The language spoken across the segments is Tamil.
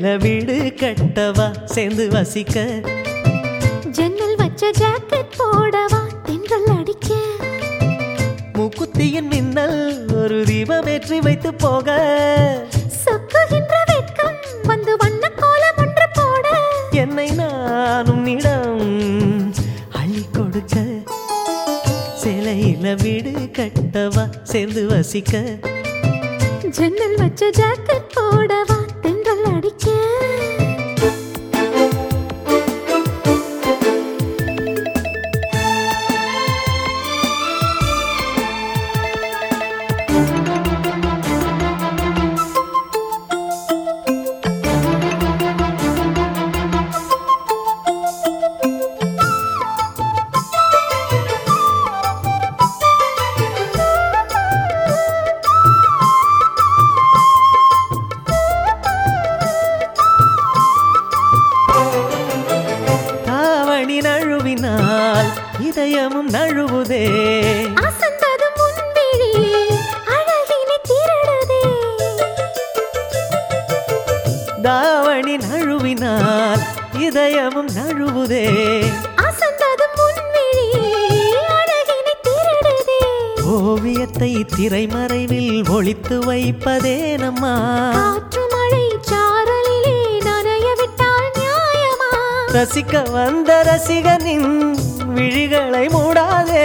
கட்டவா? சேர்ந்து வசிக்க. ஜன்னல் வச்ச ஜாக்கெட் போடவா? தென்றல் அடிக்க. மூக்குத்தியின் மின்னல் ஒரு தீபமேற்றி வைத்து போக. சொக்குகின்ற வெட்கம் வந்து வண்ண கோலம் ஒன்று போட. என்னை நானும் இடம் அள்ளி கொடுக்க. சிலையில வீடு கட்டவா? சேர்ந்து வசிக்க. ஜன்னல் வச்ச ஜாக்கெட் போடவா? தென்றல் அடிச்சேன். இதயமும் நழுவுதே. தாவணி நழுவினால் இதயமும் நழுவுதே. ஓவியத்தை திரைமறைவில் ஒளித்து வைப்பதே நம்மா. ரசிக்க வந்த ரசிகனின் விழிகளை மூடாதே.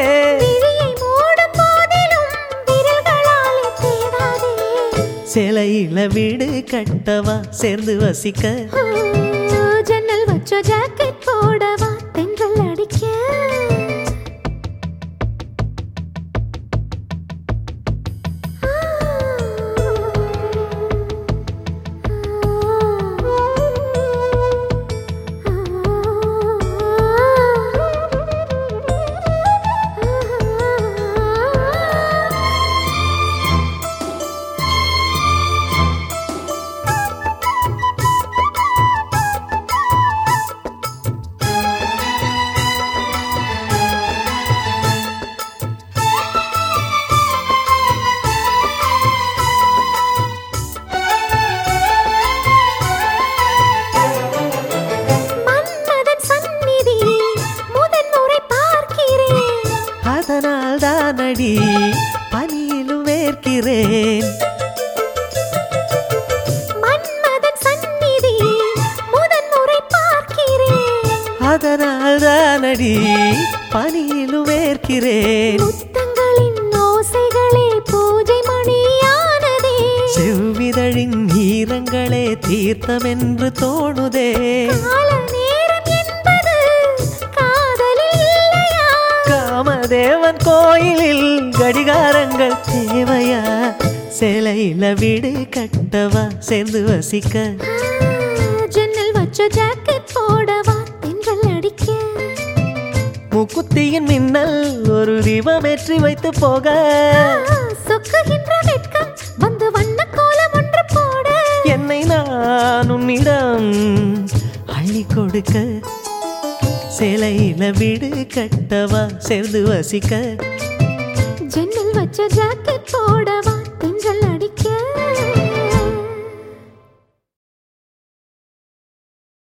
சிலையில வீடு கட்டவா சேர்ந்து வசிக்க. ஜன்னல் வச்ச ஜாக்கெட் போடவா அதனால் தானடி பனியிலும் வேர்க்கிறேன் ஓசைகளே பூஜை மணியானதே. செவ்விதழின் ஈரங்களே தோணுதே. என்பது காதலில் இல்லையா? காமதேவன் கோயிலில் கடிகாரங்கள் தேவையா? சிலையில வீடு கட்டவா? சேர்ந்து வசிக்க. ஜன்னல் வச்ச ஜாக்கெட் போடவா? முக்குத்தியின் மின்னல் ஒரு தீபமேற்றி வைத்து போக. ஆ, சொக்குகின்ற வெட்கம் வந்து வண்ண கோலம் ஒன்று போட. என்னை நான் உன்னிடம் அள்ளி கொடுக்க. சிலையில வீடு கட்டவா சேர்ந்து வசிக்க. ஜன்னல் வச்ச ஜாக்கெட் போடவா